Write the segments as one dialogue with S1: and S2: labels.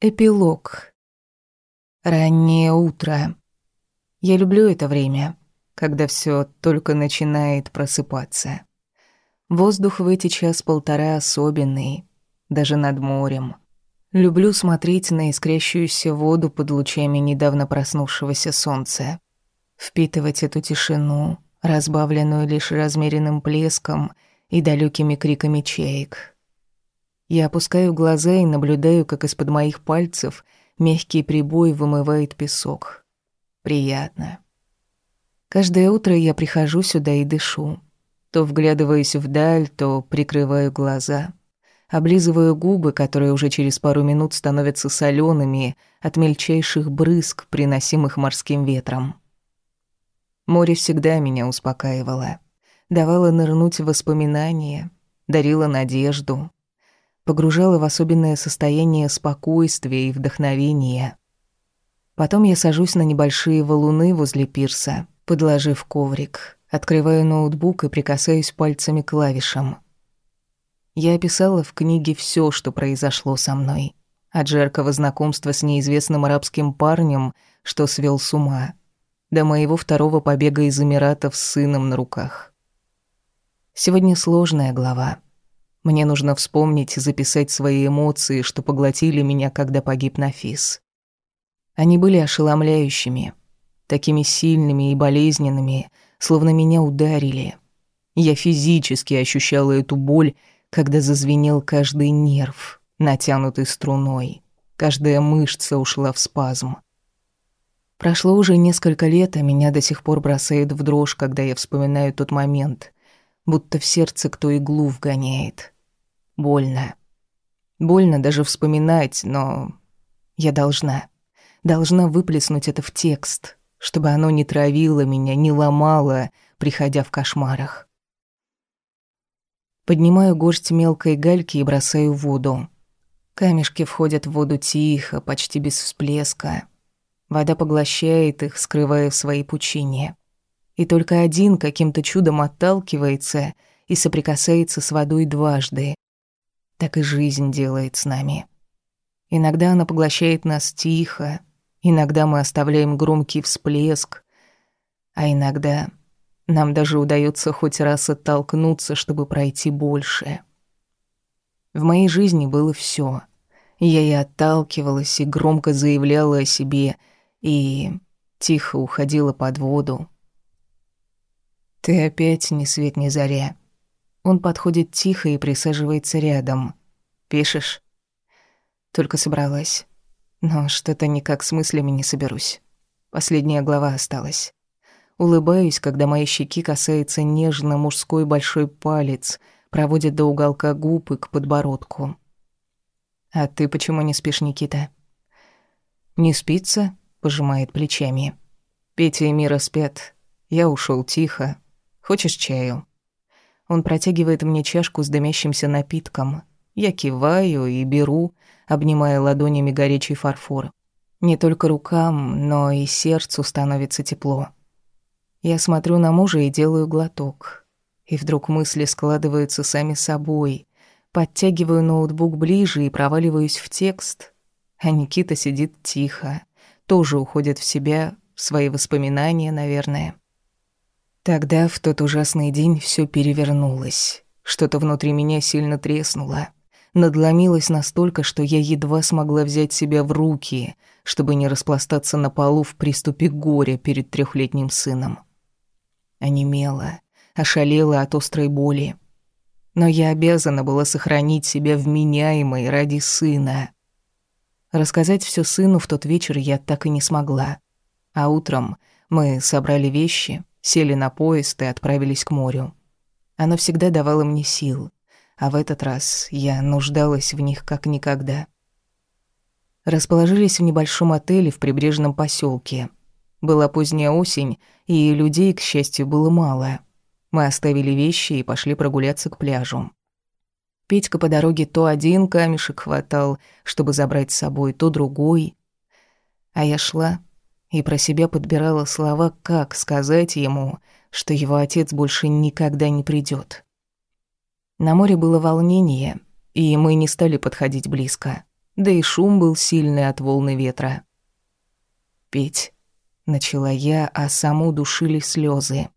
S1: Эпилог. Раннее утро. Я люблю это время, когда все только начинает просыпаться. Воздух в эти час-полтора особенный, даже над морем. Люблю смотреть на искрящуюся воду под лучами недавно проснувшегося солнца. Впитывать эту тишину, разбавленную лишь размеренным плеском и далекими криками чаек — я опускаю глаза и наблюдаю, как из-под моих пальцев мягкий прибой вымывает песок. Приятно. Каждое утро я прихожу сюда и дышу. То вглядываюсь вдаль, то прикрываю глаза. Облизываю губы, которые уже через пару минут становятся солеными от мельчайших брызг, приносимых морским ветром. Море всегда меня успокаивало. Давало нырнуть в воспоминания, дарило надежду, погружала в особенное состояние спокойствия и вдохновения. Потом я сажусь на небольшие валуны возле пирса, подложив коврик, открываю ноутбук и прикасаюсь пальцами к клавишам. Я описала в книге все, что произошло со мной. От жаркого знакомства с неизвестным арабским парнем, что свел с ума, до моего второго побега из Эмиратов с сыном на руках. Сегодня сложная глава. Мне нужно вспомнить и записать свои эмоции, что поглотили меня, когда погиб Нафис. Они были ошеломляющими, такими сильными и болезненными, словно меня ударили. Я физически ощущала эту боль, когда зазвенел каждый нерв, натянутый струной. Каждая мышца ушла в спазм. Прошло уже несколько лет, а меня до сих пор бросает в дрожь, когда я вспоминаю тот момент, будто в сердце кто иглу вгоняет. Больно. Больно даже вспоминать, но я должна. Должна выплеснуть это в текст, чтобы оно не травило меня, не ломало, приходя в кошмарах. Поднимаю горсть мелкой гальки и бросаю в воду. Камешки входят в воду тихо, почти без всплеска. Вода поглощает их, скрывая в своей пучине. И только один каким-то чудом отталкивается и соприкасается с водой дважды, так и жизнь делает с нами. Иногда она поглощает нас тихо, иногда мы оставляем громкий всплеск, а иногда нам даже удается хоть раз оттолкнуться, чтобы пройти больше. В моей жизни было все. Я и отталкивалась, и громко заявляла о себе, и тихо уходила под воду. «Ты опять ни свет ни заря», он подходит тихо и присаживается рядом. «Пишешь?» Только собралась. Но что-то никак с мыслями не соберусь. Последняя глава осталась. Улыбаюсь, когда мои щеки касается нежно мужской большой палец, проводит до уголка губ и к подбородку. «А ты почему не спишь, Никита?» «Не спится?» — пожимает плечами. «Петя и Мира спят. Я ушел тихо. Хочешь чаю?» Он протягивает мне чашку с дымящимся напитком. Я киваю и беру, обнимая ладонями горячий фарфор. Не только рукам, но и сердцу становится тепло. Я смотрю на мужа и делаю глоток. И вдруг мысли складываются сами собой. Подтягиваю ноутбук ближе и проваливаюсь в текст. А Никита сидит тихо. Тоже уходит в себя, в свои воспоминания, наверное. Тогда, в тот ужасный день, все перевернулось. Что-то внутри меня сильно треснуло. Надломилось настолько, что я едва смогла взять себя в руки, чтобы не распластаться на полу в приступе горя перед трехлетним сыном. Онемела, ошалела от острой боли. Но я обязана была сохранить себя вменяемой ради сына. Рассказать все сыну в тот вечер я так и не смогла. А утром мы собрали вещи, сели на поезд и отправились к морю. Оно всегда давало мне сил, а в этот раз я нуждалась в них как никогда. Расположились в небольшом отеле в прибрежном поселке. Была поздняя осень, и людей, к счастью, было мало. Мы оставили вещи и пошли прогуляться к пляжу. Петька по дороге то один камешек хватал, чтобы забрать с собой, то другой. А я шла, и про себя подбирала слова, как сказать ему, что его отец больше никогда не придет. На море было волнение, и мы не стали подходить близко. да и шум был сильный от волны ветра. «Петь», — начала я, а саму душили слезы.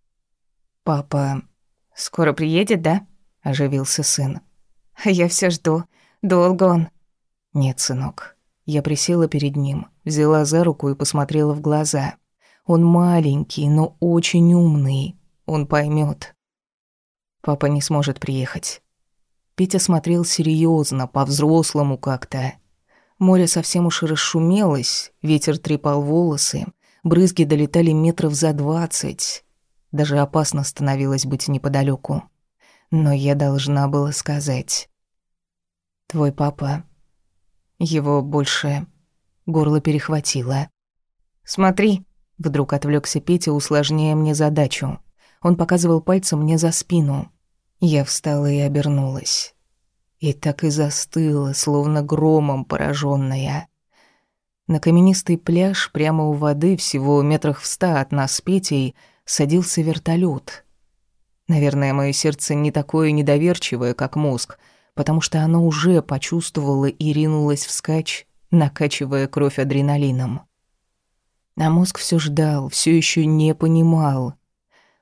S1: «Папа скоро приедет, да?» — оживился сын.
S2: «Я все жду. Долго он?»
S1: «Нет, сынок». Я присела перед ним, взяла за руку и посмотрела в глаза. Он маленький, но очень умный. Он поймет. Папа не сможет приехать. Петя смотрел серьезно, по-взрослому как-то. Море совсем уж расшумелось, ветер трепал волосы, брызги долетали метров за двадцать. Даже опасно становилось быть неподалеку. Но я должна была сказать. «Твой папа...» Его больше... Горло перехватило.
S2: «Смотри!»
S1: Вдруг отвлекся Петя, усложняя мне задачу. Он показывал пальцем мне за спину. Я встала и обернулась. И так и застыла, словно громом пораженная. На каменистый пляж прямо у воды, всего метрах в ста от нас с Петей, садился вертолет. Наверное, мое сердце не такое недоверчивое, как мозг, потому что оно уже почувствовало и ринулось вскачь, накачивая кровь адреналином. А мозг все ждал, все еще не понимал.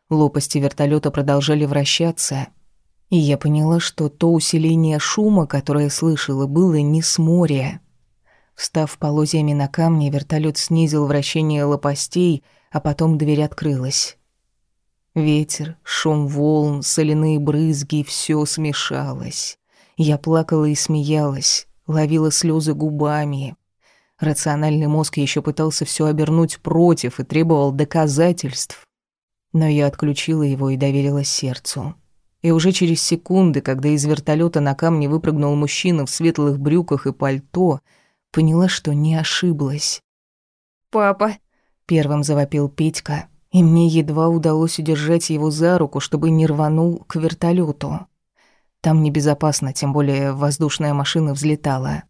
S1: Лопасти вертолета продолжали вращаться, и я поняла, что то усиление шума, которое слышала, было не с моря. Встав полозьями на камне, вертолет снизил вращение лопастей, а потом дверь открылась. Ветер, шум волн, соляные брызги — все смешалось. Я плакала и смеялась, ловила слезы губами. Рациональный мозг еще пытался все обернуть против и требовал доказательств. Но я отключила его и доверила сердцу. И уже через секунды, когда из вертолета на камне выпрыгнул мужчина в светлых брюках и пальто, поняла, что не ошиблась.
S2: «Папа!» — первым завопил Петька, и мне едва удалось удержать его за руку, чтобы не рванул к вертолету. Там небезопасно, тем более воздушная машина взлетала.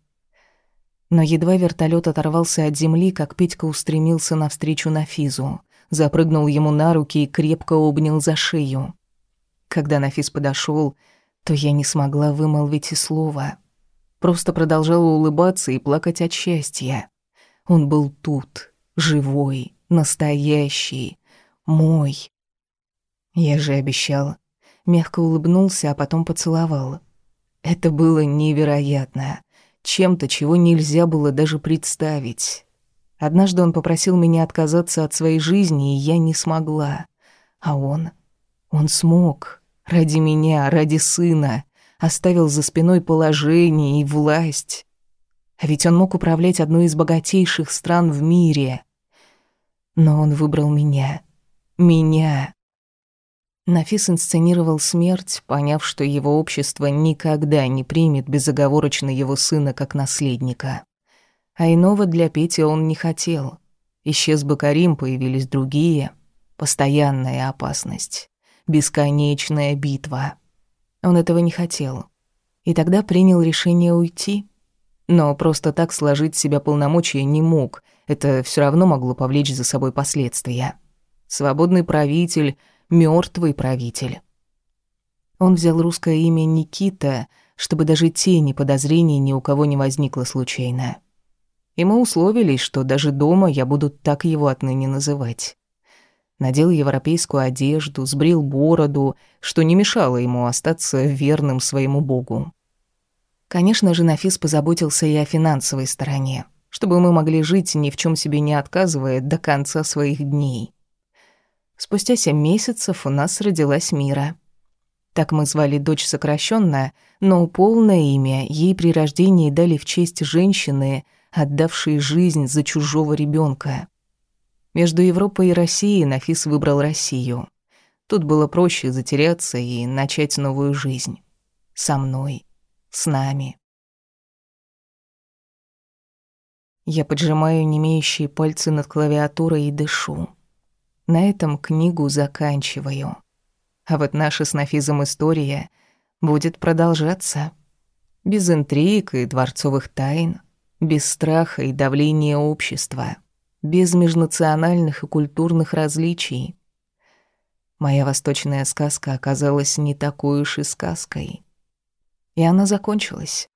S2: Но едва вертолет оторвался от земли, как Петька устремился навстречу Нафизу, запрыгнул ему на руки и крепко обнял за шею. Когда Нафиз подошел, то я не смогла вымолвить и слова. Просто продолжала улыбаться и плакать от счастья. Он был тут, живой, настоящий, мой. Я же обещала мягко улыбнулся, а потом поцеловал. Это было невероятно, чем-то, чего нельзя было даже представить. Однажды он попросил меня отказаться от своей жизни, и я не смогла. А он... Он смог. Ради меня, ради сына. Оставил за спиной положение и власть. А ведь он мог управлять одной из богатейших стран в мире. Но он выбрал меня. Меня. Нафис инсценировал смерть, поняв, что его общество никогда не примет безоговорочно его сына как наследника. А иного для Пети он не хотел. Исчез бы Карим, появились другие. Постоянная опасность. Бесконечная битва. Он этого не хотел. И тогда принял решение уйти. Но просто так сложить себя полномочия не мог. Это все равно могло повлечь за собой последствия. Свободный правитель — мертвый правитель. Он взял русское имя Никита, чтобы даже тени подозрений ни у кого не возникло случайно. И мы условились, что даже дома я буду так его отныне называть. Надел европейскую одежду, сбрил бороду, что не мешало ему остаться верным своему богу. Конечно же, Нафис позаботился и о финансовой стороне, чтобы мы могли жить, ни в чем себе не отказывая, до конца своих дней. Спустя семь месяцев у нас родилась Мира. Так мы звали дочь сокращенно, но полное имя ей при рождении дали в честь женщины, отдавшей жизнь за чужого ребенка. Между Европой и Россией Нафис выбрал Россию. Тут было проще затеряться и начать новую жизнь. Со мной. С нами. Я поджимаю немеющие пальцы над клавиатурой и дышу. На этом книгу заканчиваю. А вот наша с Нафизом история будет продолжаться. Без интриг и дворцовых тайн, без страха и давления общества, без межнациональных и культурных различий. Моя восточная сказка оказалась не такой уж и сказкой. И она закончилась.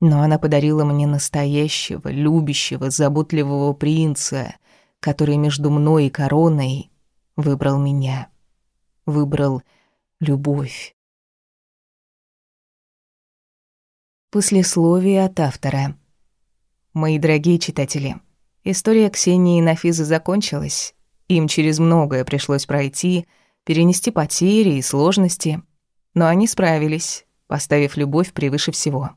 S1: Но она подарила мне настоящего, любящего, заботливого принца, который между мной и короной выбрал меня. Выбрал любовь. Послесловие от автора. Мои дорогие читатели, история Ксении и Нафизы закончилась. Им через многое пришлось пройти, перенести потери и сложности. Но они справились, поставив любовь превыше всего.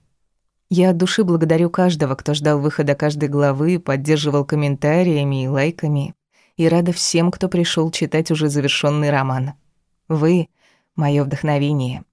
S1: Я от души благодарю каждого, кто ждал выхода каждой главы, поддерживал комментариями и лайками, и рада всем, кто пришел читать уже завершенный роман. Вы — мое вдохновение.